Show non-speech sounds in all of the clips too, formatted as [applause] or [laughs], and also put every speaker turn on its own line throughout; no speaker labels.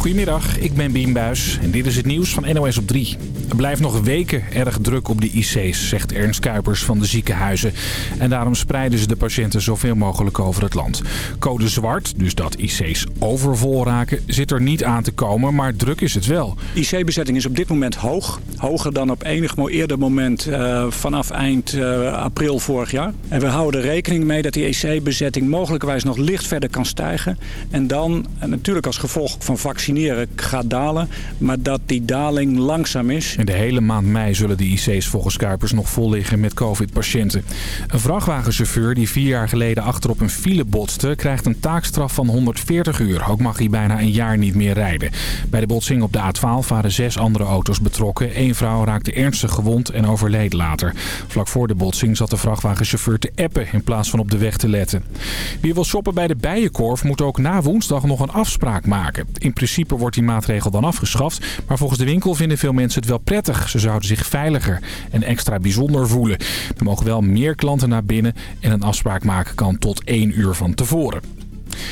Goedemiddag, ik ben Bien Buis en dit is het nieuws van NOS op 3. Er blijft nog weken erg druk op de IC's, zegt Ernst Kuipers van de ziekenhuizen. En daarom spreiden ze de patiënten zoveel mogelijk over het land. Code zwart, dus dat IC's overvol raken, zit er niet aan te komen, maar druk is het wel.
IC-bezetting is op dit moment hoog. Hoger dan op enig eerder moment uh, vanaf eind uh, april vorig jaar. En we houden rekening mee dat die IC-bezetting mogelijkerwijs nog licht verder kan stijgen. En dan, en natuurlijk als gevolg van vaccineren, gaat dalen. Maar dat die daling langzaam is.
In de hele maand mei zullen de IC's volgens Kuipers nog vol liggen met covid-patiënten. Een vrachtwagenchauffeur die vier jaar geleden achterop een file botste... krijgt een taakstraf van 140 uur. Ook mag hij bijna een jaar niet meer rijden. Bij de botsing op de A12 waren zes andere auto's betrokken. Eén vrouw raakte ernstig gewond en overleed later. Vlak voor de botsing zat de vrachtwagenchauffeur te appen in plaats van op de weg te letten. Wie wil shoppen bij de Bijenkorf moet ook na woensdag nog een afspraak maken. In principe wordt die maatregel dan afgeschaft, maar volgens de winkel vinden veel mensen het wel prettig. Ze zouden zich veiliger en extra bijzonder voelen. Er mogen wel meer klanten naar binnen en een afspraak maken kan tot één uur van tevoren.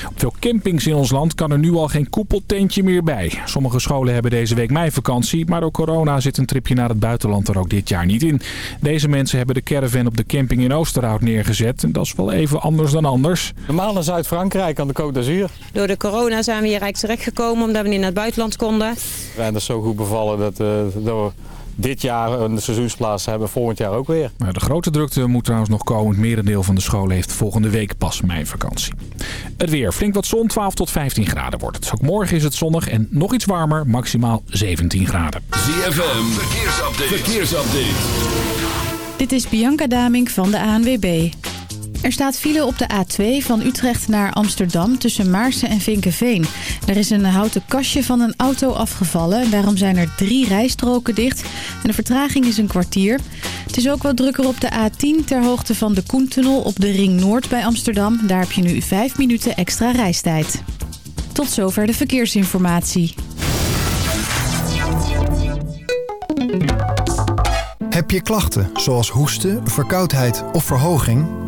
Op veel campings in ons land kan er nu al geen koepeltentje meer bij. Sommige scholen hebben deze week meivakantie, maar door corona zit een tripje naar het buitenland er ook dit jaar niet in. Deze mensen hebben de caravan op de camping in Oosterhout neergezet en dat is wel even anders dan anders.
Normaal naar Zuid-Frankrijk aan de Côte d'Azur.
Door de corona zijn we hier eigenlijk terechtgekomen omdat we niet naar het buitenland konden.
We zijn er zo goed bevallen dat, uh, dat we dit jaar een seizoensplaats hebben, volgend jaar ook weer.
de grote drukte moet trouwens nog komen. Het merendeel van de scholen heeft volgende week pas meivakantie. Het weer. Flink wat zon, 12 tot 15 graden wordt het. Ook morgen is het zonnig en nog iets warmer, maximaal 17 graden.
ZFM, verkeersupdate. verkeersupdate.
Dit is Bianca Damink van de ANWB. Er staat file op de A2 van Utrecht naar Amsterdam tussen Maarsen en Vinkenveen. Er is een houten kastje van een auto afgevallen. Daarom zijn er drie rijstroken dicht en de vertraging is een kwartier. Het is ook wat drukker op de A10 ter hoogte van de Koentunnel op de Ring Noord bij Amsterdam. Daar heb je nu vijf minuten extra reistijd. Tot zover de verkeersinformatie.
Heb je klachten zoals hoesten, verkoudheid of verhoging?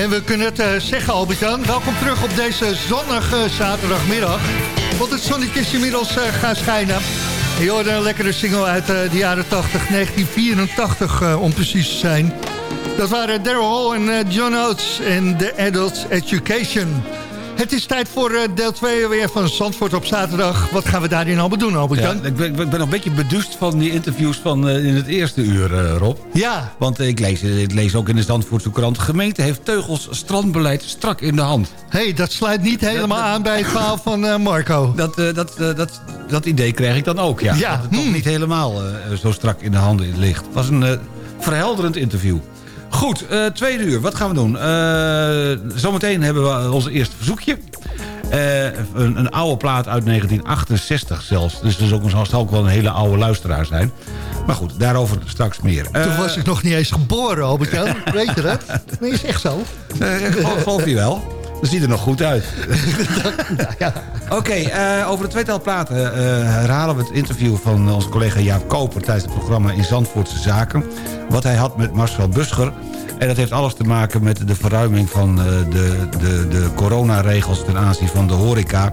En we kunnen het uh, zeggen, Albert-Jan. Welkom terug op deze zonnige zaterdagmiddag. Want het zonnetje is inmiddels uh, gaan schijnen. Je hoorde een lekkere single uit uh, de jaren 80, 1984 om precies te zijn. Dat waren Daryl Hall en John Oates en The Adult Education. Het is tijd voor uh, deel 2 weer van Zandvoort op zaterdag. Wat gaan we daarin allemaal doen, albert ja,
ik, ben, ik ben nog een beetje beduust van die interviews van uh, in het eerste uur, uh, Rob.
Ja.
Want ik lees, ik lees ook in de Zandvoortse krant... gemeente heeft Teugels strandbeleid strak in de hand.
Hé, hey, dat sluit niet helemaal dat, aan bij het verhaal van Marco.
Dat, dat, dat, dat idee krijg ik dan ook, ja. ja. Dat het hmm. toch niet helemaal zo strak in de handen ligt. Het was een verhelderend interview. Goed, uh, tweede uur. Wat gaan we doen? Uh, zometeen hebben we ons eerste verzoekje. Uh, een, een, oude plaat uit 1968 zelfs. Dus dat is ook, zal ook wel een hele oude luisteraar zijn. Maar goed, daarover straks meer.
Toen was ik nog niet eens geboren, Albert-Jan. Weet je dat? Nee, is echt zo.
geloof je wel. Dat ziet er nog goed uit. [laughs] ja. Oké, okay, over de tweetal platen uh, herhalen we het interview van onze collega Jaap Koper... tijdens het programma In Zandvoortse Zaken. Wat hij had met Marcel Buscher. En dat heeft alles te maken met de verruiming van uh, de, de, de coronaregels... ten aanzien van de horeca.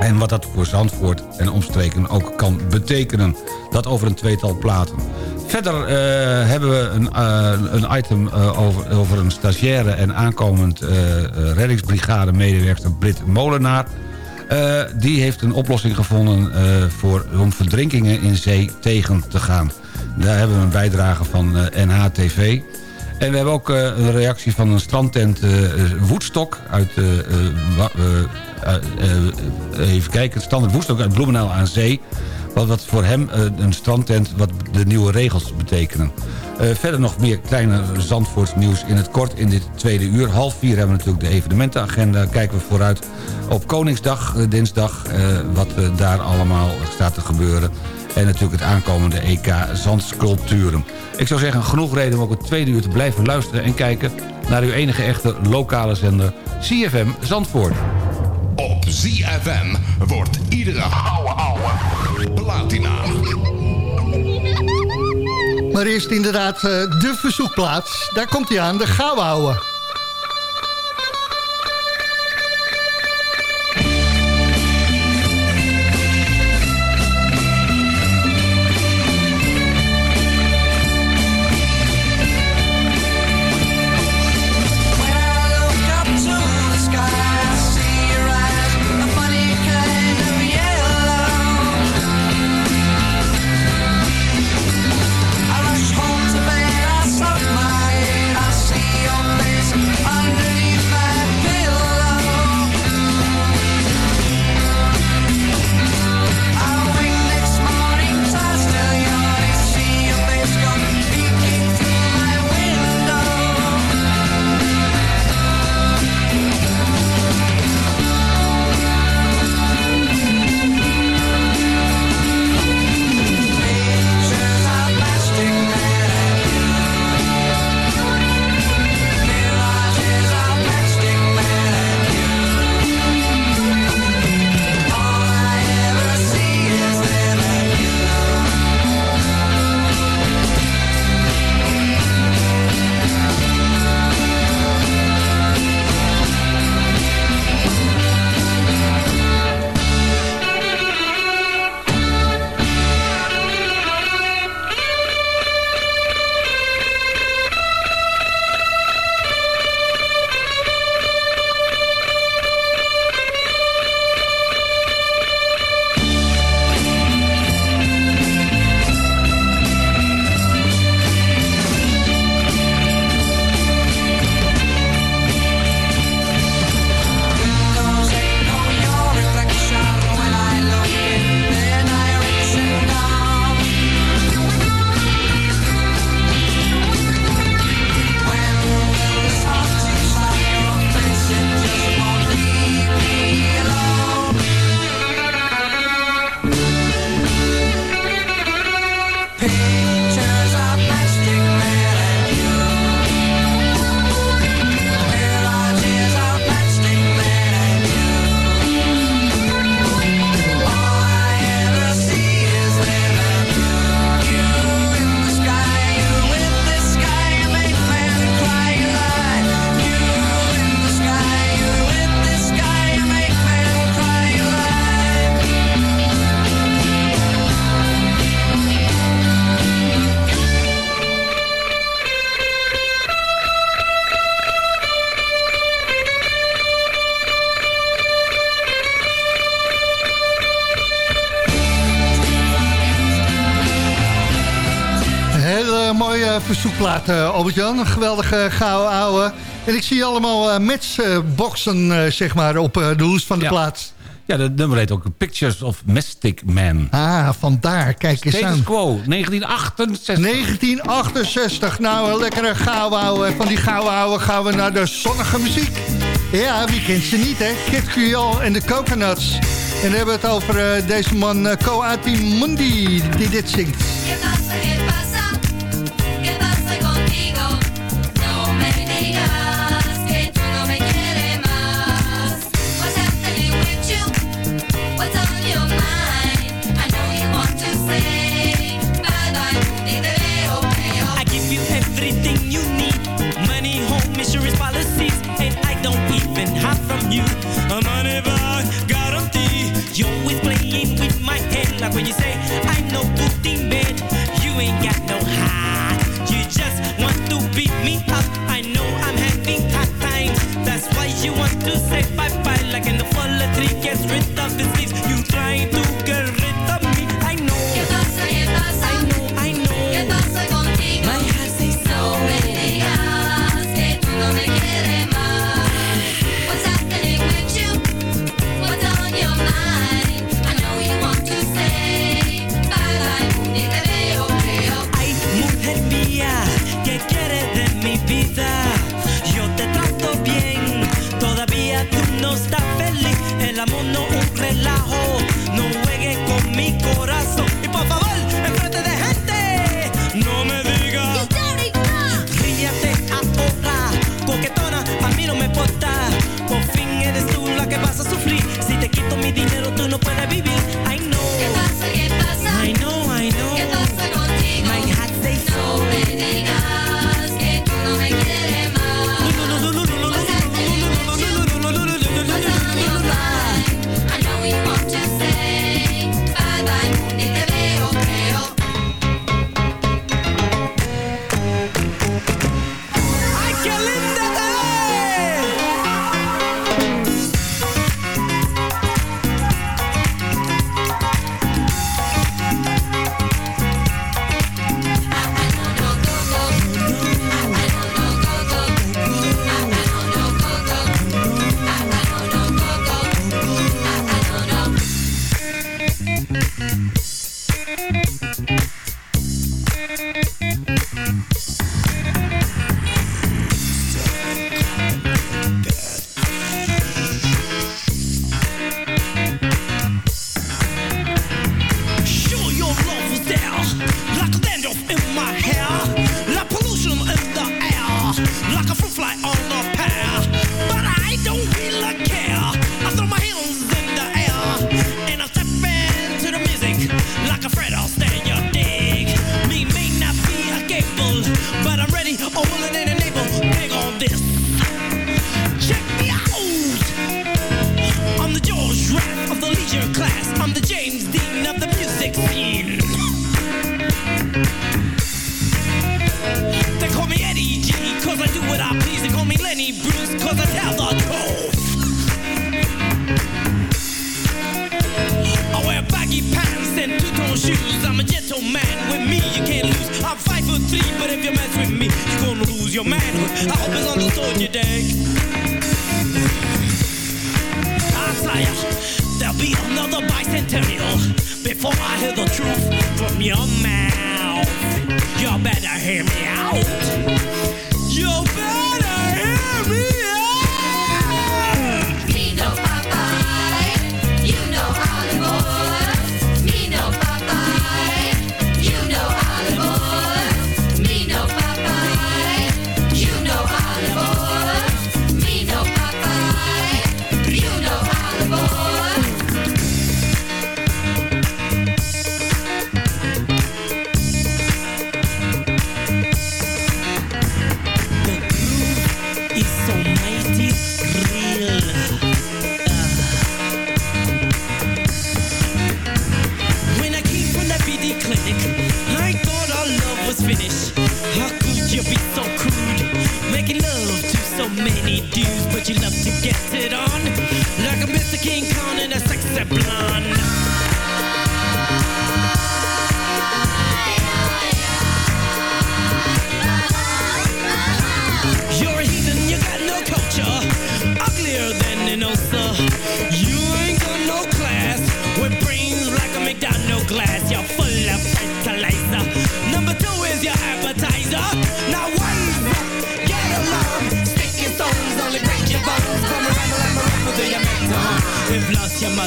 En wat dat voor Zandvoort en omstreken ook kan betekenen. Dat over een tweetal platen. Verder uh, hebben we een, uh, een item uh, over, over een stagiaire en aankomend reddingsbrigade medewerker Brit Molenaar. die heeft een oplossing gevonden voor, om verdrinkingen in zee tegen te gaan. Daar hebben we een bijdrage van NHTV. En we hebben ook een reactie van een strandtent Woedstok uit... even kijken, standaard Woedstok uit Bloemendaal aan Zee wat, wat voor hem een strandtent, wat de nieuwe regels betekenen. Verder nog meer kleine Zandvoorts nieuws in het kort in dit tweede uur. Half vier hebben we natuurlijk de evenementenagenda. Kijken we vooruit op Koningsdag, dinsdag, wat daar allemaal staat te gebeuren. En natuurlijk het aankomende EK Zandsculpturen. Ik zou zeggen, genoeg reden om ook het tweede uur te blijven luisteren... en kijken naar uw enige echte lokale zender CFM Zandvoort.
Op ZFM wordt iedere ouwe ouwe platina.
Maar eerst inderdaad eh, de verzoekplaats. Daar komt hij aan, de gouden Jan, Een geweldige eh, gouden ouwe. En ik zie allemaal eh, matchboxen eh, zeg maar, op de hoest van de plaats.
Ja, dat nummer heet ook Pictures of Mystic Man.
Ah, vandaar. Kijk eens aan.
Status quo, 1968.
1968. Nou, een lekkere gouden Van die gouden gaan we naar de zonnige muziek. Ja, wie kent ze niet, hè? Kit Creole en de Coconuts. En dan hebben we het over deze man Coati Mundi, die dit zingt.
María. to say bye bye,
like in the fall, a tree gets rid of the leaves. You trying to dinero tú no puedes vivir. be another bicentennial before I hear the truth from your mouth. You better hear me out.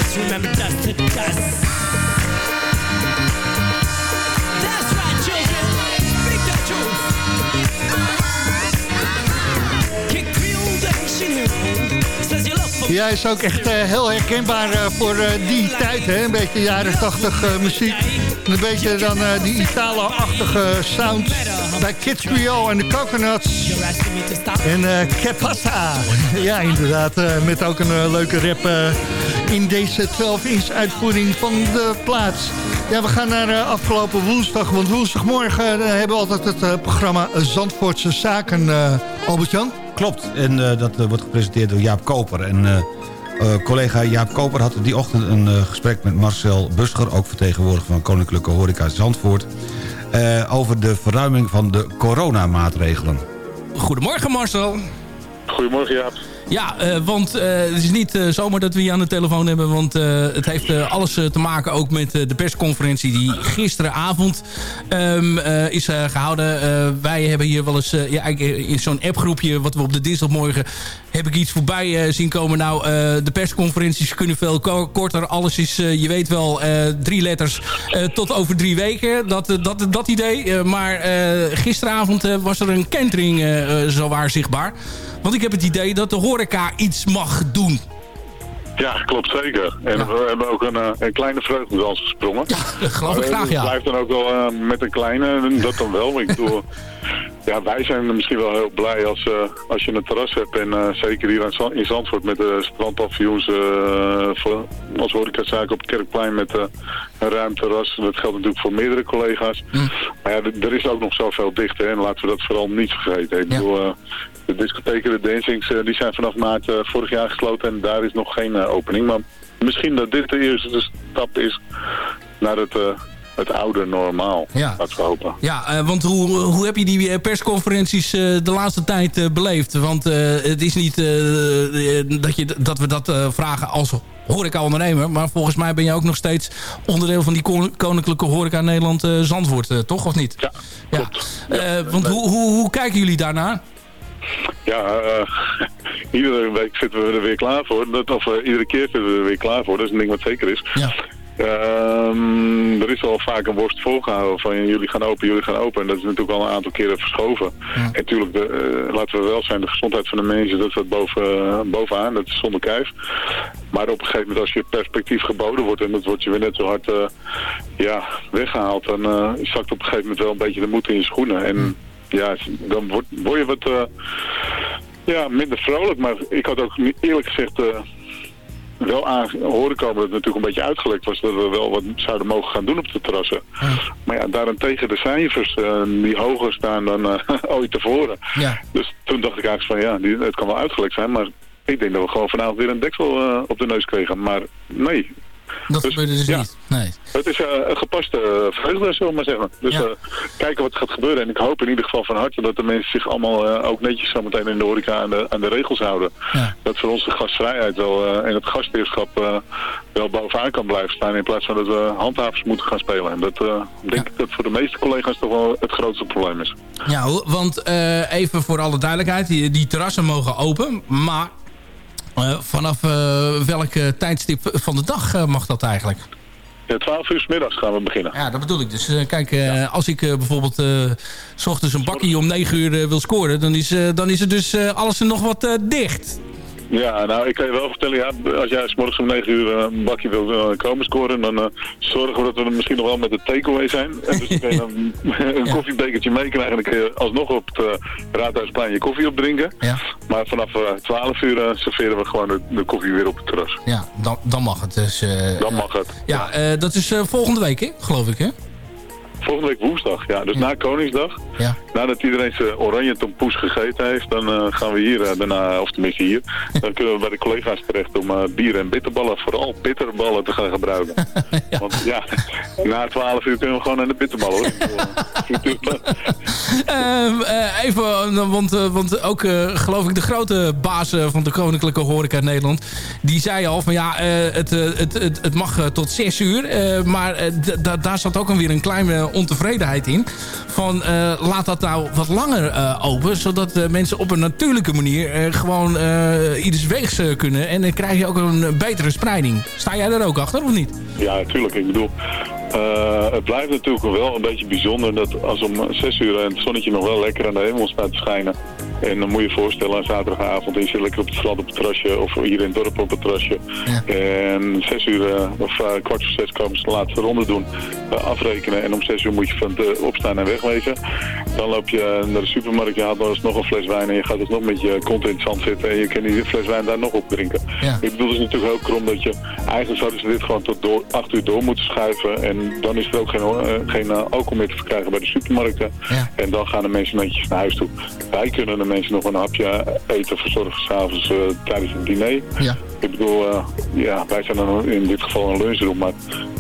Must remember dust to dust. That's right, children. Big that truth. Kick you love
Ja, is ook echt eh, heel herkenbaar eh, voor eh, die tijd, hè? Een beetje jaren 80 eh, muziek. En een beetje dan eh, die Italo-achtige sound bij Kids Creole en de Coconuts. En uh. Ja, inderdaad, eh, met ook een leuke rap in deze 12-inch uitvoering van de plaats. Ja, we gaan naar afgelopen woensdag, want woensdagmorgen hebben we altijd het programma Zandvoortse Zaken, Albert-Jan.
Klopt, en dat wordt gepresenteerd door Jaap Koper. En eh, collega Jaap Koper had die ochtend een eh, gesprek met Marcel Buscher... ook vertegenwoordiger van Koninklijke Horeca Zandvoort... eh, over de verruiming van de coronamaatregelen.
Goedemorgen Marcel.
Goedemorgen Jaap.
Ja, eh, want eh, het is niet eh, zomaar dat we je aan de telefoon hebben. Want het heeft alles te maken ook met de persconferentie die gisteravond eh, is eh, gehouden. Eh, wij hebben hier wel eens ja, in zo'n appgroepje wat we op de dinsdagmorgen heb ik iets voorbij zien komen. Nou, de persconferenties kunnen veel ko- korter. Alles is, je weet wel, drie letters tot over drie weken. Dat, dat, dat idee. Maar gisteravond was er een kentering zowaar zichtbaar. Want ik heb het idee dat de horeca iets mag doen.
Ja, klopt zeker. En we hebben ook een, eh, een kleine vreugdedans gesprongen. Ja,
dat geloof ik graag, ja.
Het blijft dan ook wel eh, met een kleine, dat dan wel. Ik bedoel, [laughs] ja, wij zijn misschien wel heel blij als, eh, als je een terras hebt. En eh, zeker hier in Zand- in Zandvoort met de strandpavioens eh, als horecazaak op het Kerkplein met eh, een ruim terras. Dat geldt natuurlijk voor meerdere collega's. Maar ja, er- is ook nog zoveel dicht. Hè, en laten we dat vooral niet vergeten. Ik bedoel, eh, de discotheken, de dancings, eh, die zijn vanaf maart eh, vorig jaar gesloten. En daar is nog geen eh, opening. Maar misschien dat dit de eerste stap is naar het, het oude normaal.
Ja.
Laten we hopen.
Ja, want hoe, hoe heb je die persconferenties de laatste tijd beleefd? Want het is niet dat, je, dat we dat vragen als horeca-ondernemer. Maar volgens mij ben je ook nog steeds onderdeel van die kon- Koninklijke Horeca Nederland Zandvoort, toch? Of niet?
Ja,
klopt. want hoe, hoe, hoe kijken jullie daarnaar?
Ja, eh, [laughs] iedere week zitten we er weer klaar voor. Dat, of eh, iedere keer zitten we er weer klaar voor. Dat is een ding wat zeker is.
Ja.
Ehm, er is al vaak een worst volgehouden van jullie gaan open, jullie gaan open. En dat is natuurlijk al een aantal keren verschoven. En natuurlijk, de, eh, laten we wel zijn, de gezondheid van de mensen, dat staat boven, bovenaan. Dat is zonder kijf. Maar op een gegeven moment als je perspectief geboden wordt en dat wordt je weer net zo hard ja, weggehaald, dan zakt op een gegeven moment wel een beetje de moed in je schoenen. En ja, dan word, word je wat eh, ja, minder vrolijk. Maar ik had ook eerlijk gezegd... eh, wel aan horen komen dat het natuurlijk een beetje uitgelekt was dat we wel wat zouden mogen gaan doen op de terrassen. Maar ja, daarentegen de cijfers eh, die hoger staan dan [laughs] ooit tevoren.
Ja.
Dus toen dacht ik eigenlijk van ja, die, het kan wel uitgelekt zijn, maar ik denk dat we gewoon vanavond weer een deksel op de neus kregen. Maar nee.
Dat gebeurde dus
ja.
niet. Nee.
Het is eh, een gepaste eh, vreugde, zullen we maar zeggen. Dus eh, kijken wat gaat gebeuren. En ik hoop in ieder geval van harte dat de mensen zich allemaal ook netjes zometeen in de horeca aan de, aan de regels houden. Dat voor ons de gastvrijheid wel, en het gastheerschap wel bovenaan kan blijven staan. In plaats van dat we handhavers moeten gaan spelen. En dat denk ik dat voor de meeste collega's toch wel het grootste probleem is.
Ja, want even voor alle duidelijkheid. Die, die terrassen mogen open. Maar vanaf eh, welk eh, tijdstip van de dag eh, mag dat eigenlijk?
Ja, 12 uur 's middags gaan we beginnen.
Ja, dat bedoel ik. Dus eh, kijk, eh, als ik eh, bijvoorbeeld eh, s ochtends een bakkie om 9 uur eh, wil scoren... dan is, eh, dan is het dus eh, alles nog wat eh, dicht.
Ja, nou, ik kan je wel vertellen, ja, als jij 's morgens om 9 uur eh, een bakje wil eh, komen scoren, dan eh, zorgen we dat we er misschien nog wel met de takeaway zijn. En dus dan kun je [laughs] een koffiebekertje meekrijgen en dan kun je alsnog op het Raadhuisplein je koffie opdrinken.
Ja.
Maar vanaf eh 12 uur serveren we gewoon de, de koffie weer op het terras.
Ja, dan, dan mag het dus.
Dan mag het.
ja, dat is volgende week, hè? geloof ik, hè?
Volgende week woensdag, ja. Dus na Koningsdag,
Ja.
nadat iedereen zijn oranje tompoes gegeten heeft, dan eh, gaan we hier eh, daarna, of tenminste hier, [laughs] dan kunnen we bij de collega's terecht om eh, bier en bitterballen, vooral bitterballen te gaan gebruiken. [laughs] Want ja, na 12 uur kunnen we gewoon aan de bitterballen hoor. [laughs]
Even, want, want ook geloof ik de grote baas van de Koninklijke Horeca Nederland... die zei al van ja, het, het, het, het mag tot zes uur. maar daar zat ook alweer een kleine ontevredenheid in. Van eh, laat dat nou wat langer eh, open. Zodat eh, mensen op een natuurlijke manier eh, gewoon eh ieders weegs eh, kunnen. En dan krijg je ook een betere spreiding. Sta jij daar ook achter of niet?
Ja, natuurlijk. Ik bedoel, eh, het blijft natuurlijk wel een beetje bijzonder dat als om 6 uur het zonnetje nog wel lekker aan de hemel staat te schijnen. En dan moet je je voorstellen, aan zaterdagavond, en je zit lekker op het strand op het terrasje of hier in het dorp op het terrasje. En 6 uur eh, of eh, kwart voor zes komen ze de laatste ronde doen, afrekenen en om 6 uur moet je van de opstaan en wegwezen. Dan loop je naar de supermarkt, je haalt nog eens nog een fles wijn en je gaat dus nog met je kont in het zand zitten en je kan die fles wijn daar nog op drinken. Ik bedoel, het is natuurlijk heel krom dat je, eigenlijk zouden ze dit gewoon tot door, 8 uur door moeten schuiven en dan is er ook geen, eh, geen eh, alcohol meer te verkrijgen bij de supermarkten. En dan gaan de mensen netjes naar huis toe. Wij kunnen de mensen nog een hapje eten verzorgen s'avonds uh, tijdens het diner.
Ja.
Ik bedoel, ja, wij zijn dan in dit geval een lunchroom, maar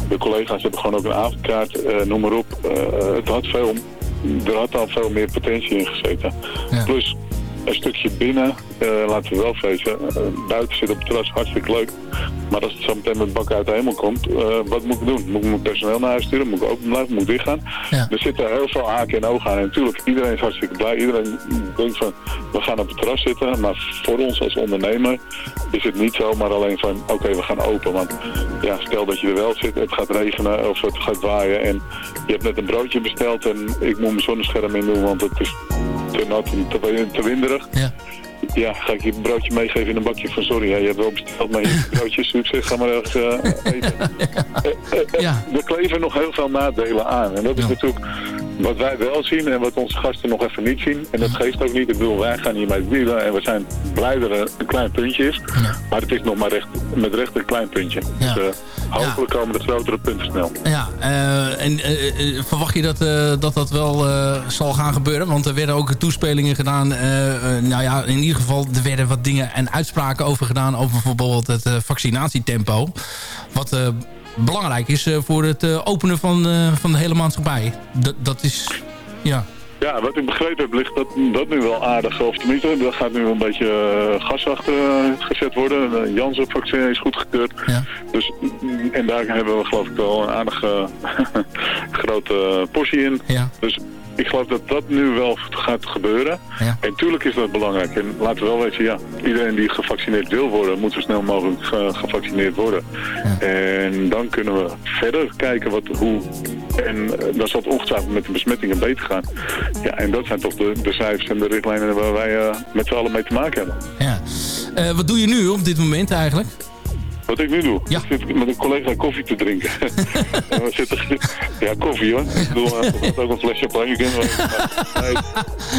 de collega's hebben gewoon ook een avondkaart, noem maar op. Het had veel, er had al veel meer potentie in gezeten. Plus een stukje binnen, eh, laten we wel feesten, eh, buiten zit op het terras hartstikke leuk. Maar als het zo meteen met bak uit de hemel komt, eh, wat moet ik doen? Moet ik mijn personeel naar huis sturen? Moet ik open blijven? Moet ik dichtgaan? Er zitten heel veel haken en ogen aan. En natuurlijk, iedereen is hartstikke blij. Iedereen denkt van, we gaan op het terras zitten. Maar voor ons als ondernemer is het niet zomaar alleen van, oké, we gaan open. Want ja, stel dat je er wel zit, het gaat regenen of het gaat waaien. En je hebt net een broodje besteld en ik moet mijn zonnescherm in doen, want het is te nat en te, te winderig.
Ja.
Ja, ga ik je een broodje meegeven in een bakje van sorry, hè, je hebt wel besteld, maar je hebt een broodje succes, ga maar ergens eh, eten. Eh, eh, eh, Er kleven nog heel veel nadelen aan. En dat is natuurlijk wat wij wel zien en wat onze gasten nog even niet zien. En dat geeft ook niet. Ik bedoel, wij gaan hier met wielen en we zijn blij dat er een klein puntje is. Maar het is nog maar recht, met recht een klein puntje. Dus hopelijk komen de grotere punten snel.
Ja, eh, en eh, eh, verwacht je dat, dat dat wel zal gaan gebeuren? Want er werden ook toespelingen gedaan. nou ja, in ieder geval, er werden wat dingen en uitspraken over gedaan... over bijvoorbeeld het vaccinatietempo. Wat belangrijk is voor het openen van, van de hele maatschappij. Dat, dat is... Ja.
Ja, wat ik begrepen heb, ligt dat, dat nu wel aardig. Of tenminste, er gaat nu een beetje eh, gas achter eh, gezet worden. De Janssen-vaccin is goedgekeurd. Dus, mm, en daar hebben we geloof ik wel een aardige [laughs] grote portie in. Dus ik geloof dat dat nu wel gaat gebeuren. En tuurlijk is dat belangrijk. En laten we wel weten, ja, iedereen die gevaccineerd wil worden, moet zo snel mogelijk ge- gevaccineerd worden. En dan kunnen we verder kijken wat, hoe... En eh, dan zal het ongetwijfeld met de besmettingen beter gaan. Ja, en dat zijn toch de, de cijfers en de richtlijnen waar wij eh, met z'n allen mee te maken hebben.
ja. Eh, wat doe je nu op dit moment eigenlijk?
Wat ik nu doe? Ik zit met een collega koffie te drinken. [laughs] En we zitten, ja, koffie hoor. Ik bedoel, er gaat ook een flesje champagne in.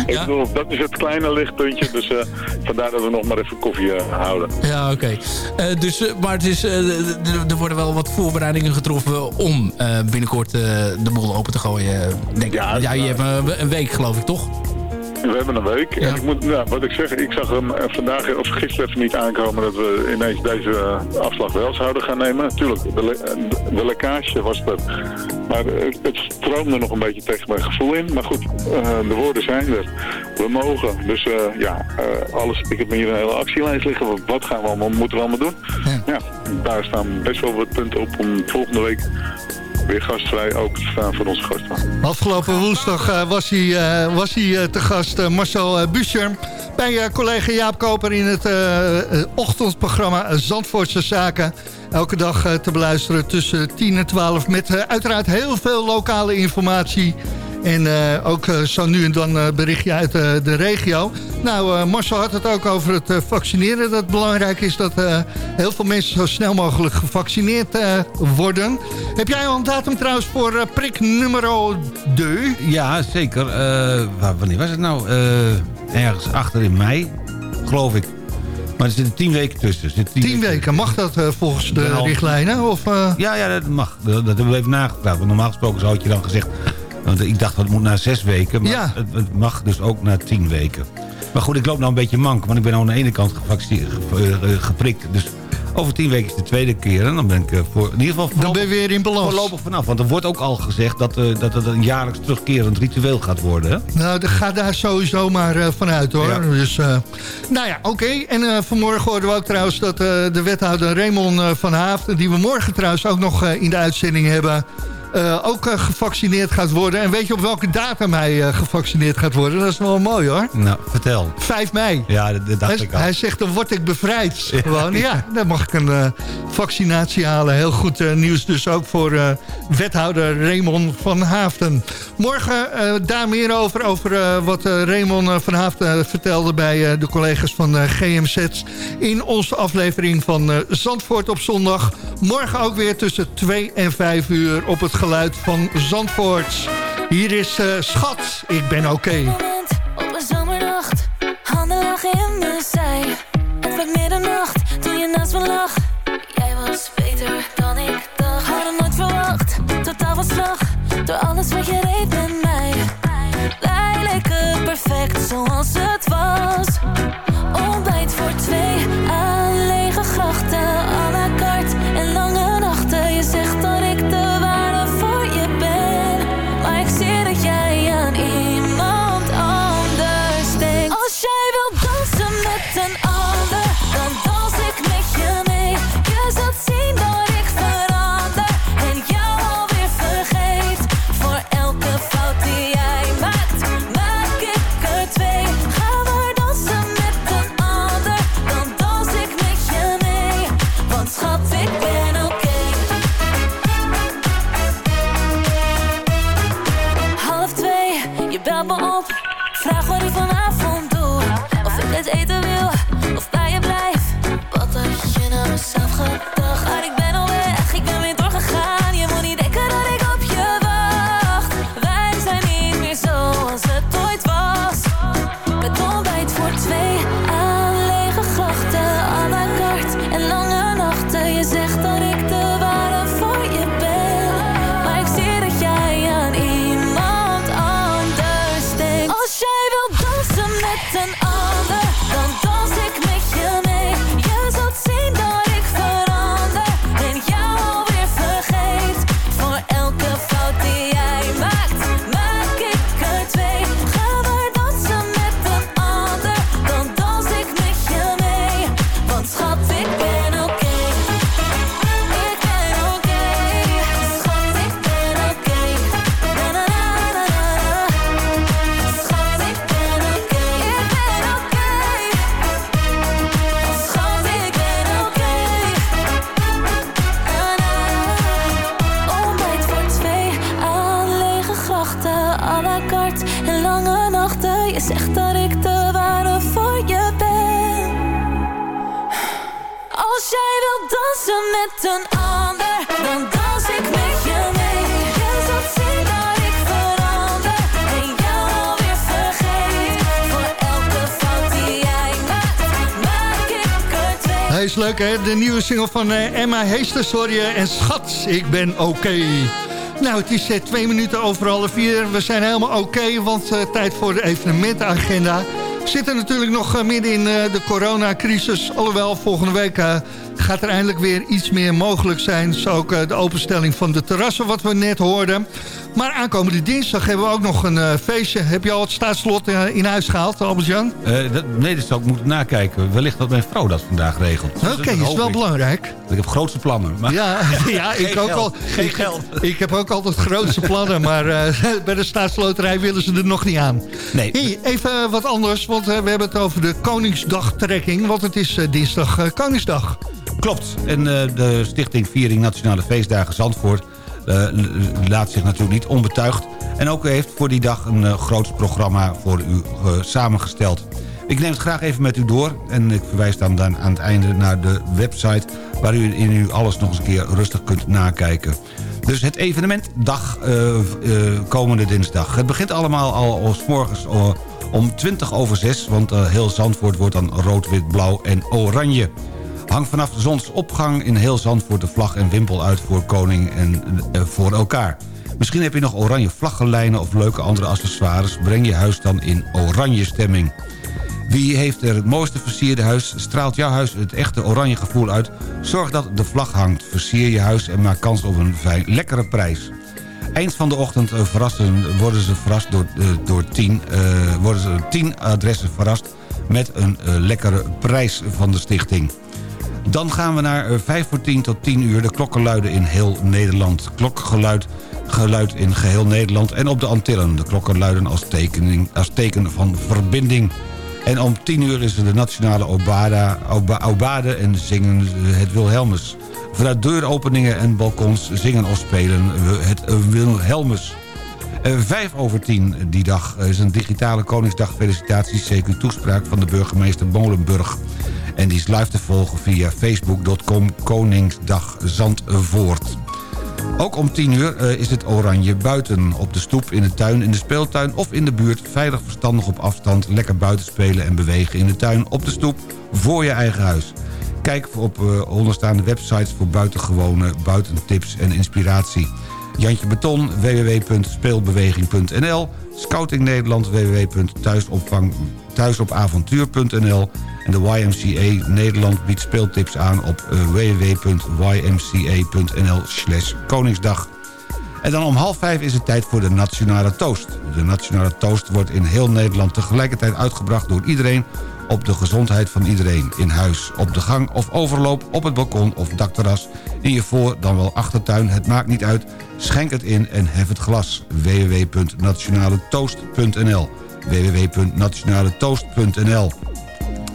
Ik bedoel, dat is het kleine lichtpuntje. Dus eh, vandaar dat we nog maar even koffie eh, houden.
Ja, oké. Eh, dus, maar het is, er worden wel wat voorbereidingen getroffen om binnenkort de boel open te gooien. Denk ik. ja, je hebt een week geloof ik, toch?
We hebben een week. En ik moet, ja, wat ik zeg, ik zag hem eh, vandaag of gisteren even niet aankomen dat we ineens deze eh, afslag wel zouden gaan nemen. Natuurlijk, de, le- de, de lekkage was er. Maar eh, het stroomde nog een beetje tegen mijn gevoel in. Maar goed, eh, de woorden zijn er. We mogen. Dus eh, ja, eh, alles. Ik heb hier een hele actielijst liggen. Wat- Wat gaan we allemaal, moeten we allemaal doen? Ja. daar staan best wel wat punten op om volgende week weer gastvrij open te staan voor onze gasten.
Afgelopen woensdag eh, was hij, eh, was hij eh, te gast, Marcel Buscher... bij collega Jaap Koper in het ochtendprogramma Zandvoortse Zaken. Elke dag te beluisteren tussen 10 en 12... met uiteraard heel veel lokale informatie... En eh, ook eh, zo nu en dan eh, berichtje uit eh, de regio. Nou, Marcel had het ook over het vaccineren. Dat het belangrijk is dat heel veel mensen zo snel mogelijk gevaccineerd worden. Heb jij al een datum trouwens voor prik nummer 2?
Ja, zeker. Wa- wanneer was het nou? Ergens achter in mei, geloof ik. Maar er zitten tien weken tussen.
Tien weken, mag dat volgens de richtlijnen? Of?
Ja, ja, dat mag. Dat, dat hebben we even nagepraat. Want normaal gesproken zou had je dan gezegd... Want ik dacht, het moet na zes weken. Maar
Ja.
het, het mag dus ook na tien weken. Maar goed, ik loop nou een beetje mank. Want ik ben aan de ene kant eh, geprikt. Dus Over tien weken is de tweede keer. En dan ben ik eh, voor, in ieder geval
Dan ben je weer in balans.
voorlopig vanaf. Want er wordt ook al gezegd dat, eh, dat het een jaarlijks terugkerend ritueel gaat worden. Hè?
Nou, dat gaat daar sowieso maar vanuit hoor.
Ja.
Dus, nou ja, oké. En vanmorgen hoorden we ook trouwens dat de wethouder Raymond van Haafden... die we morgen trouwens ook nog in de uitzending hebben... eh, ook eh, gevaccineerd gaat worden. En weet je op welke datum hij eh, gevaccineerd gaat worden? Dat is wel mooi hoor.
Nou, vertel.
5 mei.
Ja, dat, dacht
Hij,
ik al.
hij zegt, dan word ik bevrijd. [laughs] Gewoon, ja, dan mag ik een vaccinatie halen. Heel goed nieuws dus ook voor wethouder Raymond van Haafden. Morgen daar meer over, over wat Raymond van Haafden vertelde... bij de collega's van GMZ in onze aflevering van Zandvoort op zondag. Morgen ook weer tussen 2 en 5 uur op het geluid van Zandvoort. Hier is eh, Schat, ik ben oké.
Op een zomernacht, handen lagen in mijn zij. Het werd middernacht toen je naast me lag. Jij was beter dan ik dacht. Hadden nooit verwacht, totaal van slag. Door alles wat je deed met mij. Wij leken perfect zoals het
single van eh, Emma Heesters, hoor je. En schat, ik ben oké. Nou, het is eh, twee minuten over half vier. We zijn helemaal oké, want eh, tijd voor de evenementenagenda. We zitten natuurlijk nog eh, midden in eh, de coronacrisis. Alhoewel, volgende week eh, gaat er eindelijk weer iets meer mogelijk zijn. Zo ook eh, de openstelling van de terrassen, wat we net hoorden. Maar aankomende dinsdag hebben we ook nog een eh, feestje. Heb je al het staatslot eh, in huis gehaald, Albert-Jan?
Dat, nee, dat zou ik moeten nakijken. Wellicht dat mijn vrouw dat vandaag regelt.
Oké,
dat
is wel
ik.
belangrijk.
Ik heb grootste plannen. Maar
Ja, [laughs] [laughs] ja ik
Geen
ook
geld,
al.
geen
ik,
geld.
Ik heb ook altijd grootste plannen, maar [laughs] bij de staatsloterij willen ze er nog niet aan.
Nee.
Hey, even wat anders, want we hebben het over de Koningsdagtrekking, want het is dinsdag Koningsdag.
Klopt. En de stichting Viering Nationale Feestdagen Zandvoort... eh, laat zich natuurlijk niet onbetuigd. En ook heeft voor die dag een uh, groot programma voor u eh, samengesteld. Ik neem het graag even met u door. En ik verwijs dan, dan aan het einde naar de website... waar u in u alles nog eens een keer rustig kunt nakijken. Dus het evenementdag eh, eh, komende dinsdag. Het begint allemaal al als morgens eh, om 20 over 6... want eh, heel Zandvoort wordt dan rood, wit, blauw en oranje. Hangt vanaf zonsopgang in heel Zandvoort de vlag en wimpel uit voor koning en eh, voor elkaar. Misschien heb je nog oranje vlaggenlijnen of leuke andere accessoires. Breng je huis dan in oranje stemming. Wie heeft er het mooiste versierde huis? Straalt jouw huis het echte oranje gevoel uit? Zorg dat de vlag hangt. Versier je huis en maak kans op een lekkere prijs. Eind van de ochtend eh, worden ze verrast door, eh, door tien, worden ze tien adressen verrast met een lekkere prijs van de stichting. Dan gaan we naar eh, 5 voor 10 tot 10 uur de klokken luiden in heel Nederland. Klokgeluid geluid in geheel Nederland en op de Antillen. De klokken luiden als, tekening, als teken van verbinding. En om 10 uur is er de nationale Obada, Oba, Obade en zingen het Wilhelmus. Vanuit deuropeningen en balkons zingen of spelen we het eh, Wilhelmus. Eh, Vijf over tien die dag is een digitale Koningsdag felicitatie CQ toespraak van de burgemeester Molenburg. En die is live te volgen via facebook.com Koningsdag Zandvoort. Ook om 10 uur eh, is het oranje buiten. Op de stoep, in de tuin, in de speeltuin of in de buurt. Veilig verstandig op afstand, lekker buiten spelen en bewegen in de tuin, op de stoep, voor je eigen huis. Kijk op eh, onderstaande websites voor buitengewone buitentips en inspiratie. Jantje Beton, www.speelbeweging.nl Scouting Nederland, www.thuisopavontuur.nl De YMCA Nederland biedt speeltips aan op eh, www.ymca.nl slash Koningsdag. En dan om half vijf is het tijd voor de Nationale Toast. De Nationale Toast wordt in heel Nederland tegelijkertijd uitgebracht door iedereen... op de gezondheid van iedereen. In huis, op de gang of overloop, op het balkon of dakterras... in je voor- dan wel achtertuin, het maakt niet uit. Schenk het in en hef het glas. www.nationaletoast.nl www.nationaletoast.nl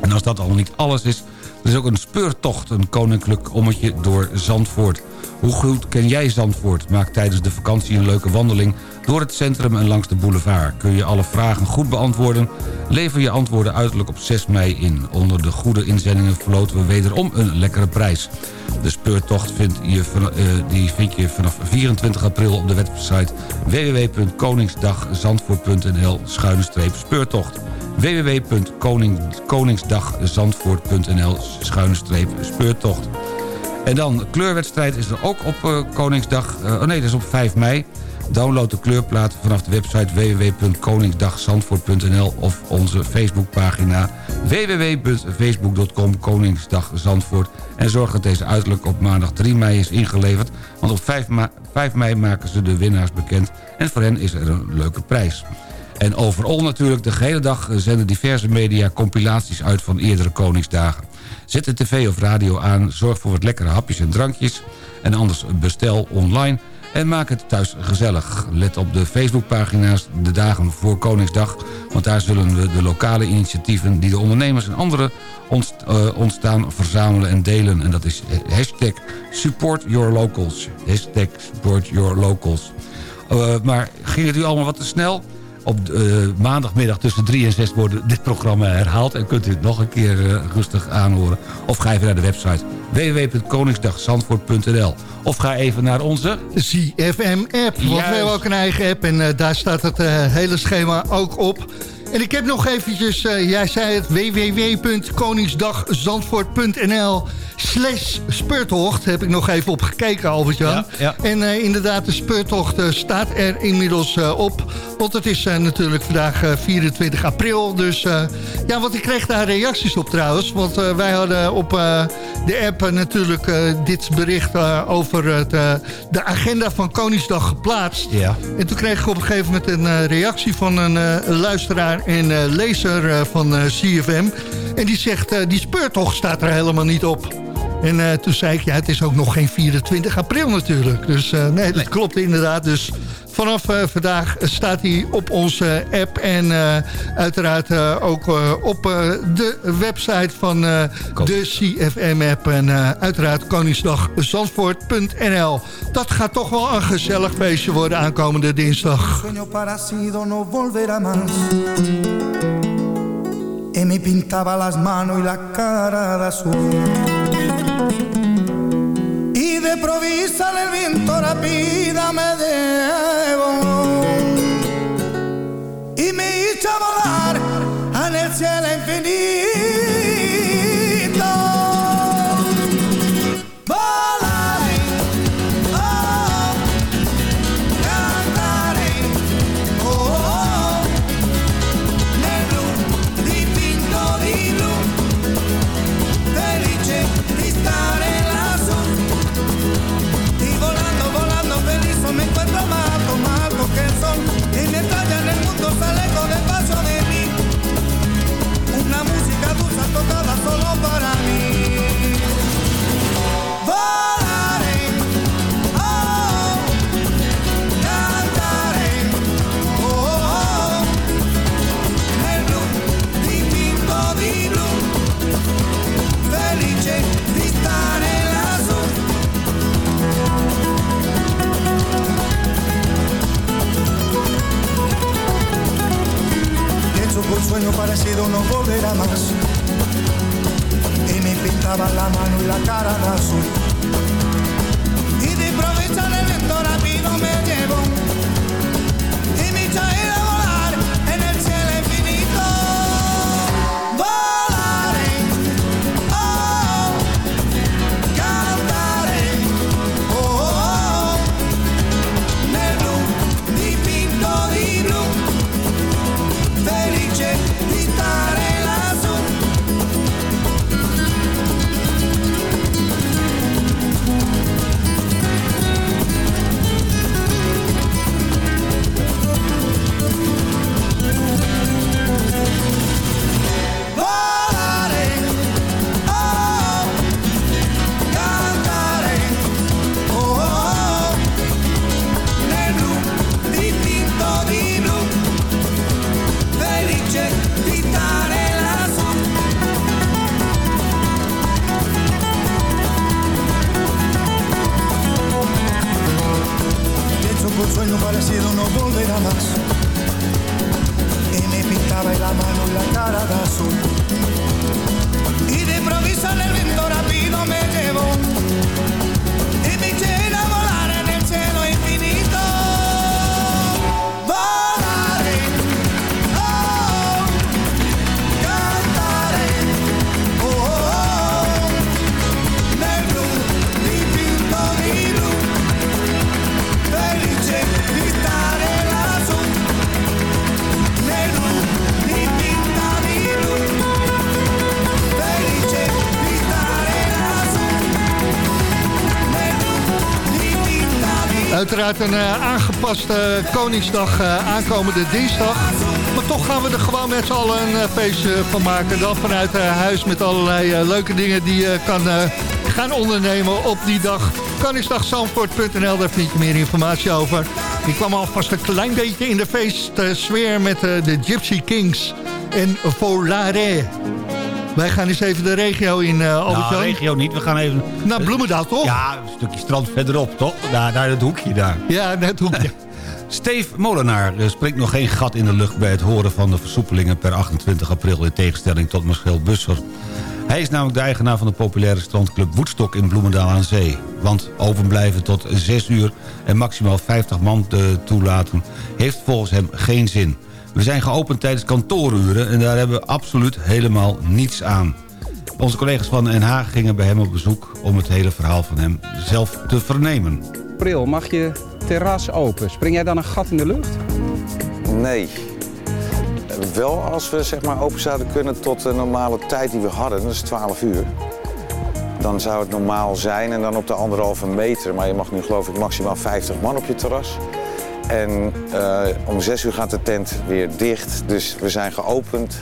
En als dat al niet alles is... er is ook een speurtocht, een koninklijk ommetje door Zandvoort... Hoe goed ken jij Zandvoort? Maak tijdens de vakantie een leuke wandeling door het centrum en langs de boulevard. Kun je alle vragen goed beantwoorden? Lever je antwoorden uiterlijk op 6 mei in. Onder de goede inzendingen verloten we wederom een lekkere prijs. De speurtocht vind je, eh, die vind je vanaf 24 april op de website www.koningsdagzandvoort.nl speurtocht www.koningsdagzandvoort.nl schuine streep speurtocht en dan, kleurwedstrijd is er ook op eh, Koningsdag. eh, oh nee, dat is op 5 mei. Download de kleurplaat vanaf de website www.koningsdagzandvoort.nl of onze Facebookpagina www.facebook.com Koningsdagzandvoort. En zorg dat deze uiterlijk op maandag 3 mei is ingeleverd. Want op 5, ma 5 mei maken ze de winnaars bekend. En voor hen is er een leuke prijs. En overal natuurlijk, de gehele dag zenden diverse media compilaties uit van eerdere Koningsdagen. Zet de tv of radio aan, zorg voor wat lekkere hapjes en drankjes... en anders bestel online en maak het thuis gezellig. Let op de Facebookpagina's de dagen voor Koningsdag... want daar zullen we de lokale initiatieven... die de ondernemers en anderen eh, ontstaan verzamelen en delen. En dat is hashtag support your locals. Hashtag support your locals. Eh, maar ging het u allemaal wat te snel? Op eh, maandagmiddag tussen 3 en 6 wordt dit programma herhaald... en kunt u het nog een keer eh, rustig aanhoren. Of ga even naar de website www.koningsdagzandvoort.nl Of ga even naar onze...
ZFM-app, want we hebben ook een eigen app... en eh, daar staat het eh, hele schema ook op. En ik heb nog eventjes, eh, jij zei het, www.koningsdagzandvoort.nl slash speurtocht. Heb ik nog even op gekeken, Albert-Jan.
Ja, ja.
En inderdaad, de speurtocht staat er inmiddels op. Want het is natuurlijk vandaag eh, 24 april. Dus ja, want ik kreeg daar reacties op trouwens. Want wij hadden op de app natuurlijk dit bericht eh, over het, eh, de agenda van Koningsdag geplaatst.
Ja.
En toen kreeg ik op een gegeven moment een eh, reactie van een eh, luisteraar en lezer van CFM. En die zegt, die speurtocht staat er helemaal niet op. En toen zei ik, ja, het is ook nog geen 24 april natuurlijk. Dus nee, dat klopt inderdaad. Dus vanaf eh, vandaag staat hij op onze app. En eh, uiteraard eh, ook eh, op eh, de website van eh, de CFM-app. En eh, uiteraard koningsdagzandvoort.nl. Dat gaat toch wel een gezellig feestje worden aankomende dinsdag.
Y me pintaba las manos y la cara de azul. De provisa el viento rápida me debo. Y me hizo volar en el cielo infinito. Sueño parecido no volverá más. Y me pintaba la mano y la cara de azul.
Uiteraard een eh, aangepaste Koningsdag eh, aankomende dinsdag. Maar toch gaan we er gewoon met z'n allen een eh, feest eh, van maken. Dan vanuit huis met allerlei leuke dingen die je kan gaan ondernemen op die dag. Koningsdagzandvoort.nl, daar vind je meer informatie over. Ik kwam alvast een klein beetje in de feestsfeer met de Gypsy Kings en Volare. Wij gaan eens even de regio in, uh, Albert
Nou, regio niet. We gaan even...
Naar Bloemendaal, toch?
Ja, een stukje strand verderop, toch? Daar, daar het hoekje daar.
Ja, net hoekje. [laughs]
Steve Molenaar eh, springt nog geen gat in de lucht... bij het horen van de versoepelingen per 28 april... in tegenstelling tot Michel Busser. Hij is namelijk de eigenaar van de populaire strandclub Woedstok in Bloemendaal aan Zee. Want open blijven tot 6 uur en maximaal 50 man te toelaten... heeft volgens hem geen zin. We zijn geopend tijdens kantooruren en daar hebben we absoluut helemaal niets aan. Onze collega's van Den Haag gingen bij hem op bezoek... om het hele verhaal van hem zelf te vernemen.
april mag je terras open. Spring jij dan een gat in de lucht?
Nee. Wel als we zeg maar, open zouden kunnen tot de normale tijd die we hadden, dat is 12 uur. Dan zou het normaal zijn en dan op de anderhalve meter. Maar je mag nu geloof ik maximaal 50 man op je terras. En eh, om 6 uur gaat de tent weer dicht. Dus we zijn geopend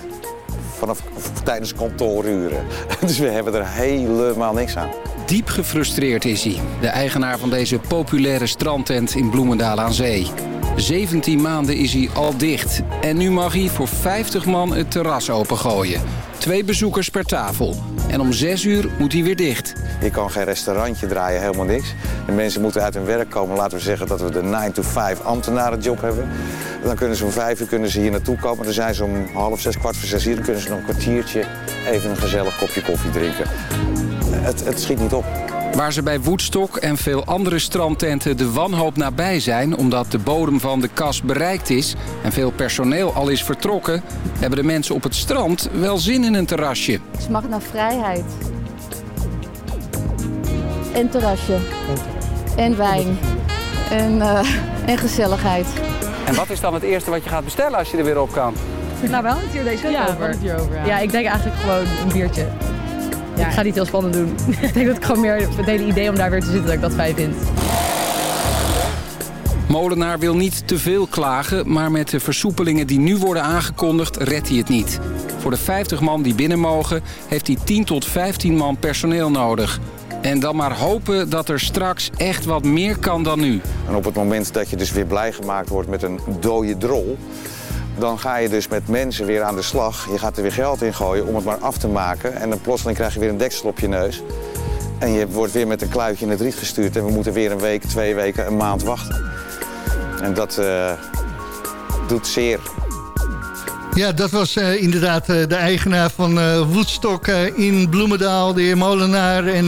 vanaf tijdens kantooruren. [laughs] Dus we hebben er helemaal niks aan.
Diep gefrustreerd is hij, de eigenaar van deze populaire strandtent in Bloemendaal aan Zee. 17 maanden is hij al dicht en nu mag hij voor 50 man het terras opengooien. Twee bezoekers per tafel. En om 6 uur moet hij weer dicht.
Je kan geen restaurantje draaien, helemaal niks. De mensen moeten uit hun werk komen. Laten we zeggen dat we de 9 to 5 ambtenarenjob hebben. Dan kunnen ze om 5 uur kunnen ze hier naartoe komen. Dan zijn ze om half zes, kwart voor zes hier. Dan kunnen ze nog een kwartiertje even een gezellig kopje koffie drinken. Het, het schiet niet op.
Waar ze bij Woodstock en veel andere strandtenten de wanhoop nabij zijn... omdat de bodem van de kas bereikt is en veel personeel al is vertrokken... hebben de mensen op het strand wel zin in een terrasje.
Smaakt naar vrijheid. En terrasje. En wijn. En, eh, en gezelligheid.
En wat is dan het eerste wat je gaat bestellen als je er weer op kan?
Nou, wel een deze
Ja,
over.
Ja,
ik denk eigenlijk gewoon een biertje. Ik ga niet heel spannend doen. [laughs] ik denk dat ik gewoon meer het hele idee om daar weer te zitten, dat ik dat fijn vind.
Molenaar wil niet te veel klagen, maar met de versoepelingen die nu worden aangekondigd redt hij het niet. Voor de 50 man die binnen mogen heeft hij 10 tot 15 man personeel nodig. En dan maar hopen dat er straks echt wat meer kan dan nu.
En op het moment dat je dus weer blij gemaakt wordt met een dode drol... dan ga je dus met mensen weer aan de slag. Je gaat er weer geld in gooien om het maar af te maken. En dan plotseling krijg je weer een deksel op je neus. En je wordt weer met een kluitje in het riet gestuurd. En we moeten weer een week, twee weken, een maand wachten. En dat eh, doet zeer.
Ja, dat was eh, inderdaad eh, de eigenaar van eh Woodstock in Bloemendaal, de heer Molenaar. En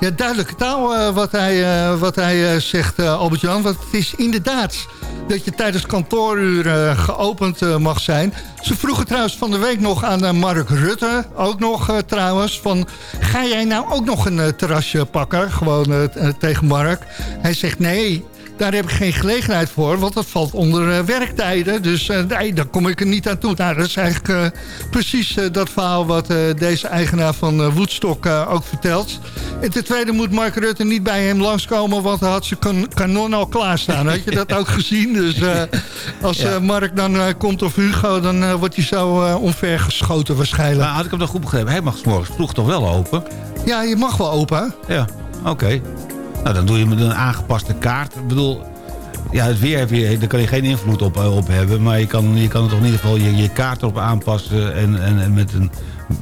ja, duidelijke taal wat hij, wat hij zegt, Albert-Jan. Want het is inderdaad dat je tijdens kantooruur eh, geopend eh, mag zijn. Ze vroegen trouwens van de week nog aan eh, Mark Rutte, ook nog trouwens, van... ga jij nou ook nog een terrasje pakken, gewoon tegen Mark? Hij zegt nee... Daar heb ik geen gelegenheid voor, want dat valt onder eh, werktijden. Dus eh, nee, daar kom ik er niet aan toe. Nou, dat is eigenlijk eh, precies dat verhaal wat deze eigenaar van Woodstock ook vertelt. En ten tweede moet Mark Rutte niet bij hem langskomen, want hij had zijn kan kanon al klaarstaan. Had je dat ook [laughs] gezien? Dus als
Ja.
Mark dan komt of Hugo, dan wordt hij zo eh, omver geschoten waarschijnlijk.
Maar had ik hem dan goed begrepen? Hij mag 's morgens vroeg toch wel open?
Ja, je mag wel open.
Ja, oké. Nou, dan doe je met een aangepaste kaart. Ik bedoel, ja, het weer heb je, daar kan je geen invloed op, eh, op hebben. Maar je kan, je kan er toch in ieder geval je, je kaart erop aanpassen... En, en, en met een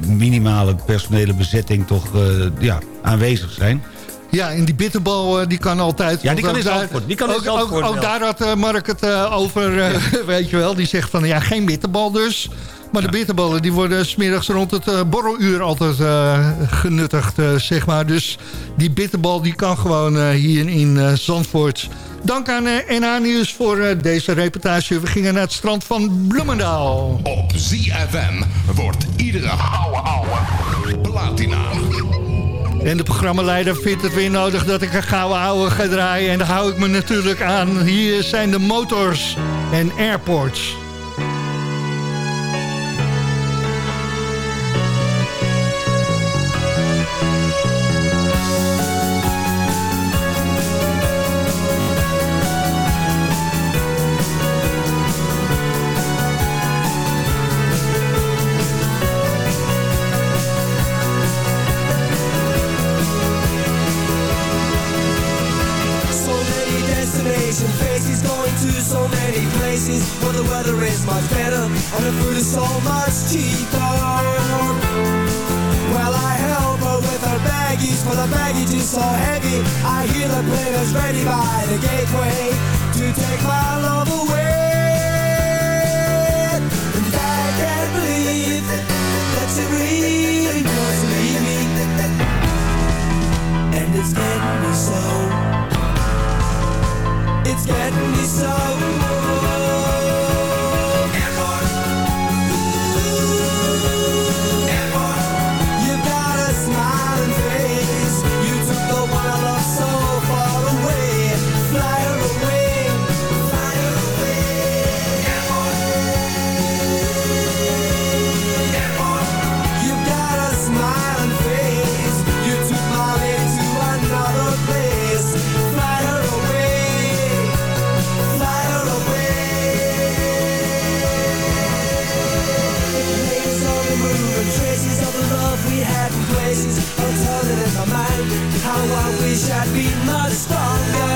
minimale personele bezetting toch eh, ja, aanwezig zijn.
Ja, en die bitterbal eh, die kan altijd.
Ja, die kan
ook daar-.
Die kan
ook, ook, ook daar had Mark het over, [laughs] weet je wel. Die zegt van, ja, geen bitterbal dus. Maar de bitterballen die worden smiddags rond het eh, borreluur altijd eh, genuttigd, eh, zeg maar. Dus die bitterbal die kan gewoon eh, hier in eh, Zandvoort. Dank aan eh, NH Nieuws voor eh, deze reportage. We gingen naar het strand van Bloemendaal.
Op ZFM wordt iedere ouwe ouwe platina.
En de programmaleider vindt het weer nodig dat ik een gouden ouwe ga draaien. En daar hou ik me natuurlijk aan. Hier zijn de motors en airports.
How I wish I'd been much stronger.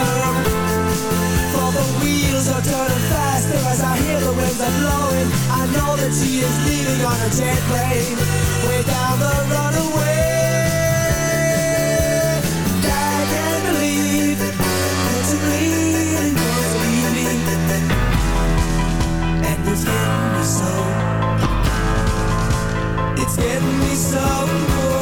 For the wheels are turning faster as I hear the winds are blowing. I know that she is leaving on a jet plane. Way down the runaway. Can't believe that you really wants to leave me And it's getting me so. It's getting me so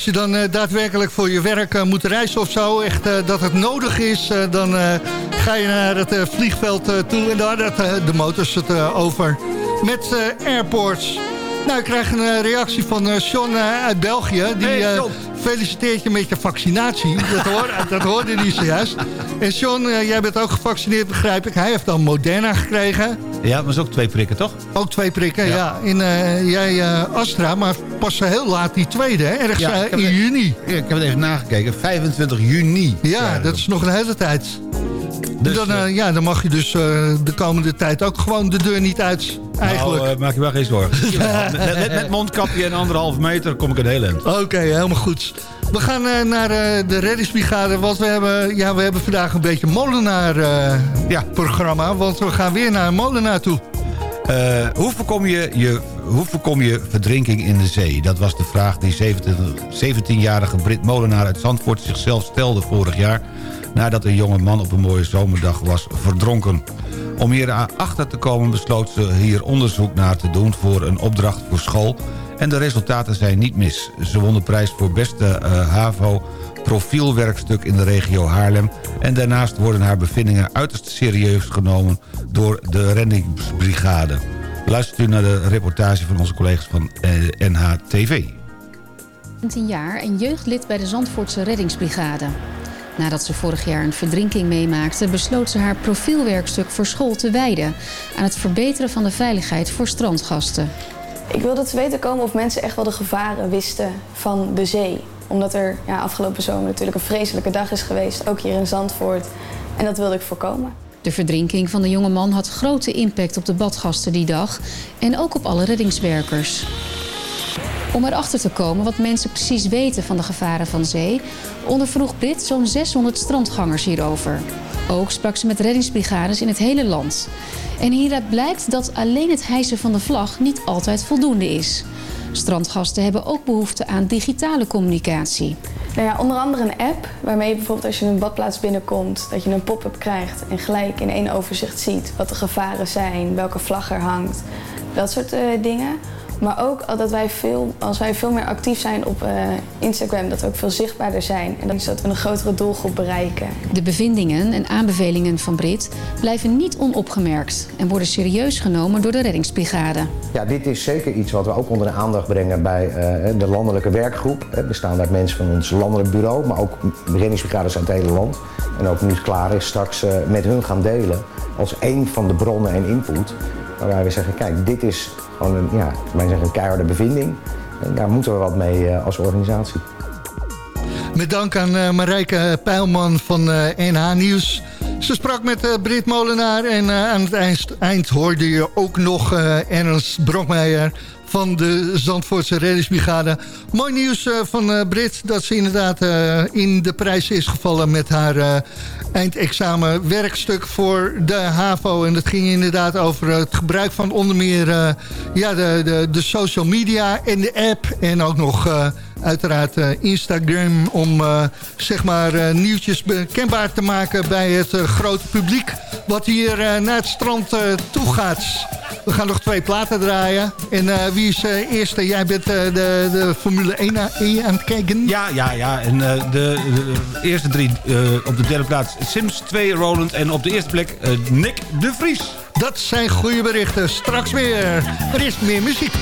als je dan eh, daadwerkelijk voor je werk eh, moet reizen of zo... echt eh, dat het nodig is, dan ga je naar het vliegveld toe... en daar had de motors het eh, over met airports. Nou, ik krijg een reactie van Sean uit België. Die
Hey,
feliciteert je met je vaccinatie. Dat, hoor, [laughs] dat hoorde hij zojuist. En Sean, jij bent ook gevaccineerd, begrijp ik. Hij heeft dan Moderna gekregen.
Ja, maar is ook twee prikken, toch?
Ook twee prikken, ja. In, eh, jij eh, Astra, maar pas heel laat die tweede, hè? ergens
Ja,
eh, in
het-
juni.
Ik heb het even nagekeken. 25 juni.
Ja, dat is nog een hele tijd.
Dus,
dan, eh, ja, dan mag je dus eh, de komende tijd ook gewoon de deur niet uit, eigenlijk.
Nou, eh, maak je wel geen zorgen. [laughs] met, met, met mondkapje en anderhalve meter kom ik een heel eind.
Oké, helemaal goed. We gaan eh, naar eh, de reddingsbrigade, want we hebben, ja, we hebben vandaag een beetje molenaar-programma. want we gaan weer naar een molenaar toe.
Eh, hoe, voorkom je, je, hoe voorkom je verdrinking in de zee? Dat was de vraag die 17 17-jarige Brit Molenaar uit Zandvoort zichzelf stelde vorig jaar... nadat een jonge man op een mooie zomerdag was verdronken. Om hier achter te komen besloot ze hier onderzoek naar te doen... voor een opdracht voor school. En de resultaten zijn niet mis. Ze won de prijs voor beste eh, HAVO profielwerkstuk in de regio Haarlem... en daarnaast worden haar bevindingen uiterst serieus genomen... door de reddingsbrigade. Luistert u naar de reportage van onze collega's van eh, NHTV.
17 jaar en jeugdlid bij de Zandvoortse reddingsbrigade. Nadat ze vorig jaar een verdrinking meemaakte... besloot ze haar profielwerkstuk voor school te wijden... aan het verbeteren van de veiligheid voor strandgasten.
Ik wilde te weten komen of mensen echt wel de gevaren wisten van de zee. Omdat er ja, afgelopen zomer natuurlijk een vreselijke dag is geweest, ook hier in Zandvoort. En dat wilde ik voorkomen.
De verdrinking van de jonge man had grote impact op de badgasten die dag... en ook op alle reddingswerkers. Om erachter te komen wat mensen precies weten van de gevaren van zee... ondervroeg Brit zo'n 600 strandgangers hierover. Ook sprak ze met reddingsbrigades in het hele land. En hieruit blijkt dat alleen het hijsen van de vlag niet altijd voldoende is. Strandgasten hebben ook behoefte aan digitale communicatie.
Nou ja, onder andere een app waarmee je bijvoorbeeld als je een badplaats binnenkomt... dat je een pop-up krijgt en gelijk in één overzicht ziet... wat de gevaren zijn, welke vlag er hangt, dat soort eh, dingen... Maar ook dat wij veel, als wij veel meer actief zijn op eh, Instagram, dat we ook veel zichtbaarder zijn. En dat is dat we een grotere doelgroep bereiken.
De bevindingen en aanbevelingen van Brit blijven niet onopgemerkt en worden serieus genomen door de reddingsbrigade.
Ja, dit is zeker iets wat we ook onder de aandacht brengen bij eh, de landelijke werkgroep. Hè, bestaande uit mensen van ons landelijk bureau, maar ook reddingsbrigades uit het hele land. En ook nu het klaar is, straks eh, met hun gaan delen als één van de bronnen en input. Waarbij we zeggen, kijk, dit is gewoon een, ja, wij een keiharde bevinding. En daar moeten we wat mee eh, als organisatie.
Met dank aan eh, Marijke Pijlman van eh, NH Nieuws. Ze sprak met eh, Brit Molenaar en eh, aan het eind, eind hoorde je ook nog eh, Ernst Brokmeijer van de Zandvoortse reddingsbrigade. Mooi nieuws eh, van eh, Brit dat ze inderdaad eh, in de prijs is gevallen met haar eindexamen werkstuk voor de HAVO. En dat ging inderdaad over het gebruik van onder meer ja, de, de, de social media en de app en ook nog... uiteraard eh, Instagram om eh, zeg maar eh, nieuwtjes bekendbaar te maken bij het grote publiek wat hier naar het strand toe gaat. We gaan nog twee platen draaien. En wie is eerste? Jij bent de, de Formule 1 aan, aan het kijken?
Ja, ja, ja. En de, de eerste drie op de derde plaats Sims 2, Roland. En op de eerste plek Nick de Vries.
Dat zijn goede berichten. Straks weer. Er is meer muziek.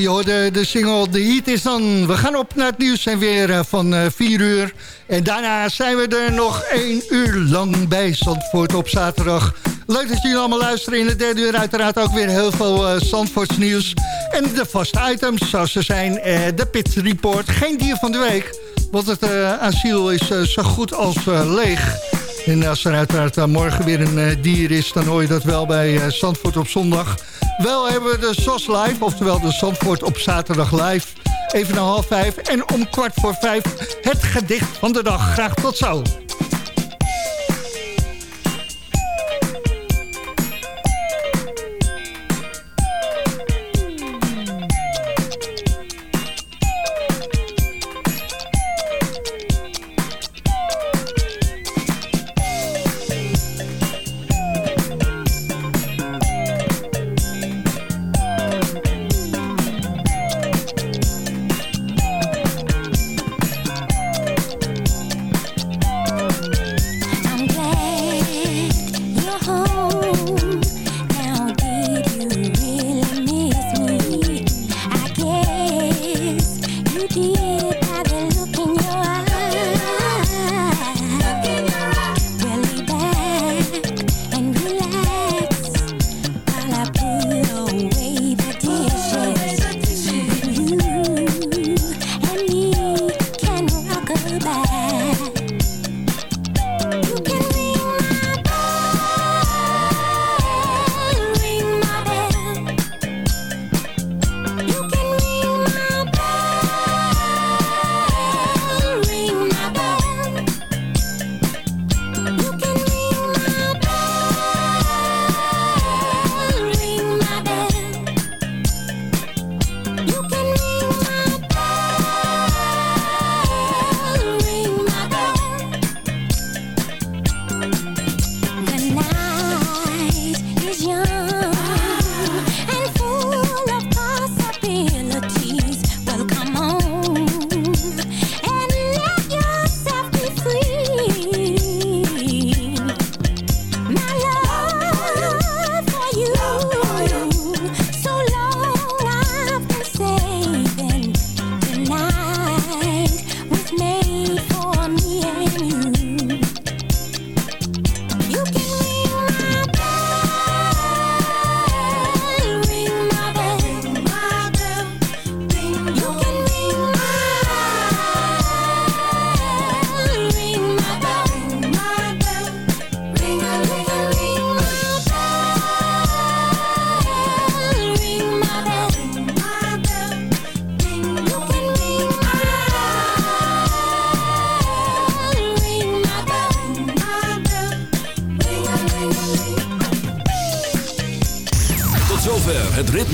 Je hoorde de single The Heat is dan. We gaan op naar het nieuws en weer eh, van 4 uur. En daarna zijn we er nog 1 uur lang bij Zandvoort op zaterdag. Leuk dat jullie allemaal luisteren. In de derde uur uiteraard ook weer heel veel eh Zandvoorts nieuws. En de vaste items zoals ze zijn. eh, de Pit Report. Geen dier van de week. Want het eh, asiel is eh, zo goed als eh, leeg. En als er uiteraard morgen weer een eh, dier is... dan hoor je dat wel bij eh, Zandvoort op zondag. Wel hebben we de SOS Live, oftewel de Zandvoort op zaterdag live. Even na half vijf en om kwart voor vijf het gedicht van de dag. Graag tot zo.